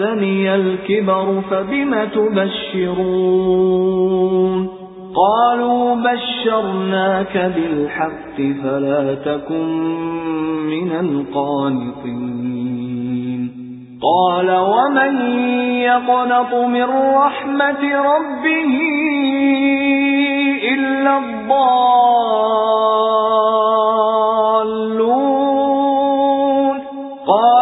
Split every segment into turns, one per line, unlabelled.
مسني الكبر فبم تبشرون قالوا بشرناك بالحق فلا تكن من القانطين قال ومن يقنط من رحمة ربه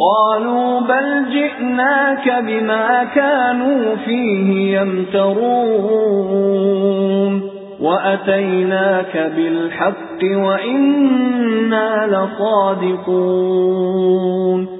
قالوا بل جئناك بما كانوا فيه يمترون وأتيناك بالحق وإنا لصادقون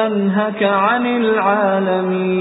ومنهك عن العالمين